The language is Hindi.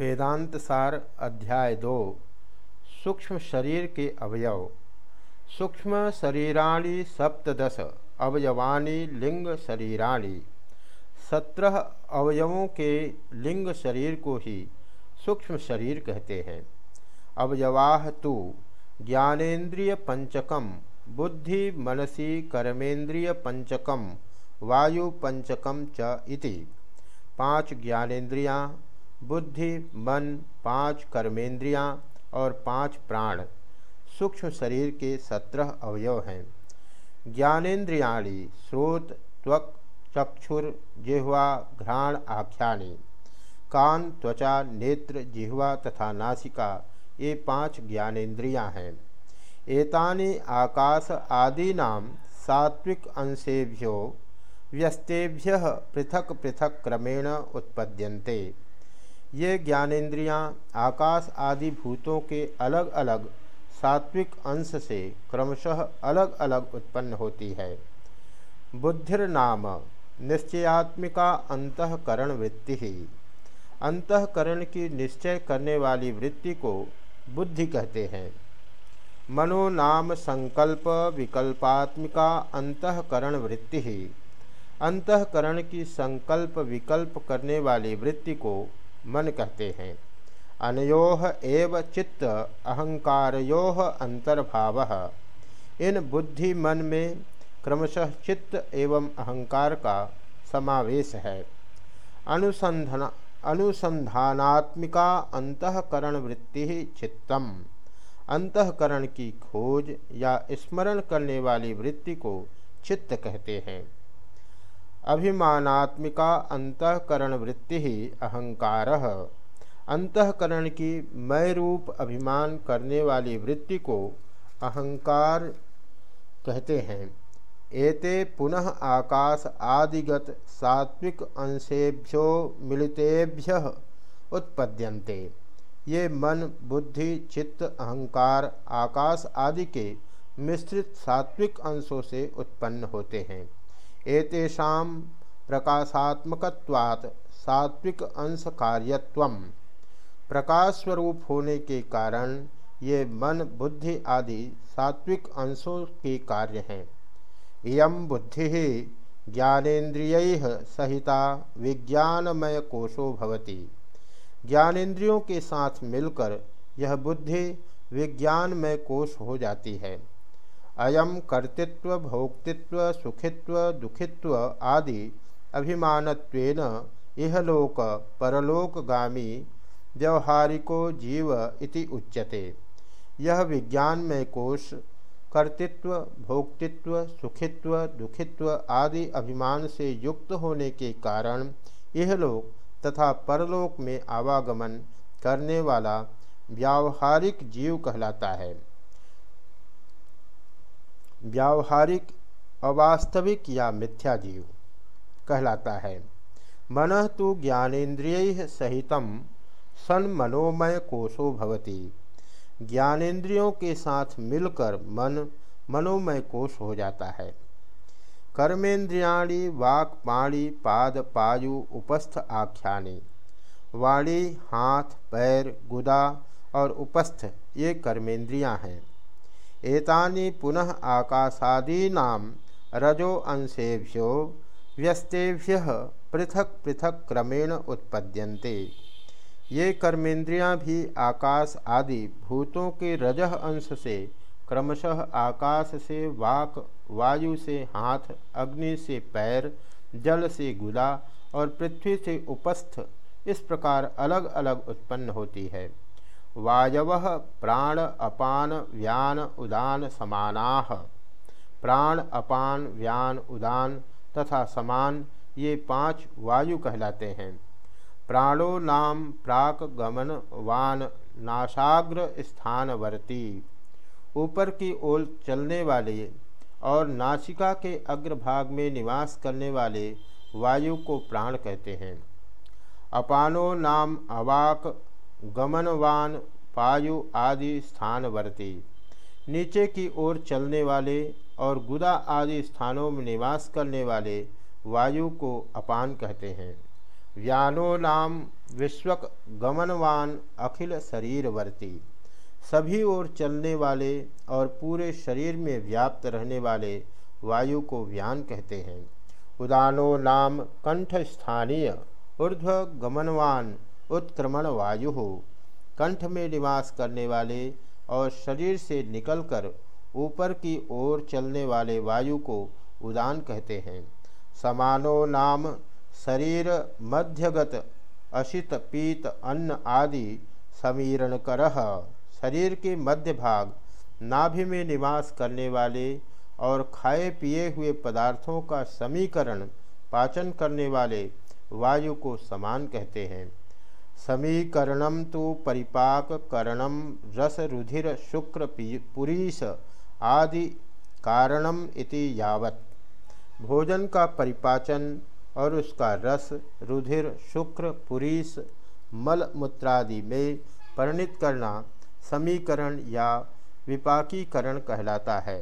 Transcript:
वेदांत सार अध्याय दो, सूक्ष्म शरीर के अवयव। सूक्ष्म शरीराणि सप्तदश, अवयवानी लिंग शरीराणि। सत्रह अवयवों के लिंग शरीर को ही सूक्ष्म शरीर कहते हैं। अवयवाह तो ज्ञानेन्द्रिय पंचकम बुद्धि मनसी कर्मेंद्रिय पंचकम वायु पंचकम च इति। पाँच ज्ञानेन्द्रियाँ बुद्धि, मन, पाँच कर्मेंद्रियाँ और पाँच प्राण सूक्ष्म शरीर के सत्रह अवयव हैं। ज्ञानेन्द्रियाणी स्रोत त्वक, चक्षुर, जिह्वा, घ्राण, आख्यानी, कान, त्वचा, नेत्र, जिह्वा तथा नासिका ये पाँच ज्ञानेन्द्रियाँ हैं। एतानि आकाश आदीना सात्विक अंशेभ्यो व्यस्तेभ्य पृथक पृथक क्रमेण उत्पद्यन्ते। ये ज्ञानेन्द्रियाँ आकाश आदि भूतों के अलग अलग सात्विक अंश से क्रमशः अलग अलग उत्पन्न होती है। बुद्धिर्नाम निश्चयात्मिका अंतकरण वृत्ति ही। अंतकरण की निश्चय करने वाली वृत्ति को बुद्धि कहते हैं। मनो नाम संकल्प विकल्पात्मिका अंतकरण वृत्ति ही। अंतकरण की संकल्प विकल्प करने वाली वृत्ति को मन कहते हैं। अनयोह एव चित्त अहंकारो अंतर्भाव। इन बुद्धि मन में क्रमशः चित्त एवं अहंकार का समावेश है। अनुसंधान, अनुसंधानात्मिका अंतकरण वृत्ति चित्तम। अंतकरण की खोज या स्मरण करने वाली वृत्ति को चित्त कहते हैं। अभिमानात्मिका अंतकरण वृत्ति ही अहंकार। अंतकरण की मय रूप अभिमान करने वाली वृत्ति को अहंकार कहते हैं। एते पुनः आकाश आदिगत सात्विक अंशेभ्यो मिलितेभ्य उत्पद्यन्ते। ये मन, बुद्धि, चित्त, अहंकार, आकाश आदि के मिश्रित सात्विक अंशों से उत्पन्न होते हैं। एतेषा प्रकाशात्मकवात् सात्विक अंश कार्यत्व। प्रकाश स्वरूप होने के कारण ये मन, बुद्धि आदि सात्विक अंशों के कार्य हैं। यम बुद्धि ज्ञानेन्द्रिय सहिता विज्ञानमय कोशो भवति। ज्ञानेन्द्रियों के साथ मिलकर यह बुद्धि विज्ञानमय कोश हो जाती है। अयम कर्तृत्व, भोक्तृत्व, सुखित्व, दुखित्व आदि अभिमानत्वेन इहलोक परलोकगामी व्यवहारिको जीव इति उच्यते। यह विज्ञान में कोश, कर्तृत्व, भोक्तृत्व, सुखित्व, दुखित्व आदि अभिमान से युक्त होने के कारण इहलोक तथा परलोक में आवागमन करने वाला व्यावहारिक जीव कहलाता है। व्यावहारिक, अवास्तविक या मिथ्या जीव कहलाता है। मन तो ज्ञानेन्द्रिय सहित सन मनोमय कोशो भवती। ज्ञानेन्द्रियों के साथ मिलकर मन मनोमय कोश हो जाता है। कर्मेन्द्रियाणी, वाक, पाणी, पाद, पायु, उपस्थ आख्यानी, वाणी, हाथ, पैर, गुदा और उपस्थ ये कर्मेंद्रियाँ हैं। एतानि पुनः आकाशादीना रजो अंशेभ्यो व्यस्तेभ्य पृथक पृथक क्रमेण उत्पद्यन्ते। ये कर्मेंद्रियाँ भी आकाश आदि भूतों के रजह अंश से क्रमशः आकाश से वाक, वायु से हाथ, अग्नि से पैर, जल से गुदा और पृथ्वी से उपस्थ इस प्रकार अलग अलग उत्पन्न होती है। वायव प्राण अपान व्यान उदान समाना। प्राण अपान, व्यान उदान तथा समान ये पाँच वायु कहलाते हैं। प्राणो नाम प्राक गमन वान नाशाग्र स्थानवर्ती। ऊपर की ओर चलने वाले और नासिका के अग्रभाग में निवास करने वाले वायु को प्राण कहते हैं। अपानो नाम अवाक गमनवान पायु आदि स्थानवर्ती नीचे की ओर चलने वाले और गुदा आदि स्थानों में निवास करने वाले वायु को अपान कहते हैं। व्यानो नाम विश्वक गमनवान अखिल शरीरवर्ती सभी ओर चलने वाले और पूरे शरीर में व्याप्त रहने वाले वायु को व्यान कहते हैं। उदानो नाम कंठ स्थानीय, ऊर्ध्व गमनवान उत्क्रमण वायु हो। कंठ में निवास करने वाले और शरीर से निकलकर ऊपर की ओर चलने वाले वायु को उदान कहते हैं। समानो नाम शरीर, मध्यगत, अशित, पीत, अन्न आदि समीरण कर शरीर के मध्य भाग, नाभि में निवास करने वाले और खाए पिए हुए पदार्थों का समीकरण पाचन करने वाले वायु को समान कहते हैं। समीकरणम तो परिपाक करणम रस रुधिर शुक्र पुरीश आदि कारणम इति यावत। भोजन का परिपाचन और उसका रस, रुधिर, शुक्र, पुरीश, मल मूत्रादि में परिणित करना समीकरण या विपाकीकरण कहलाता है।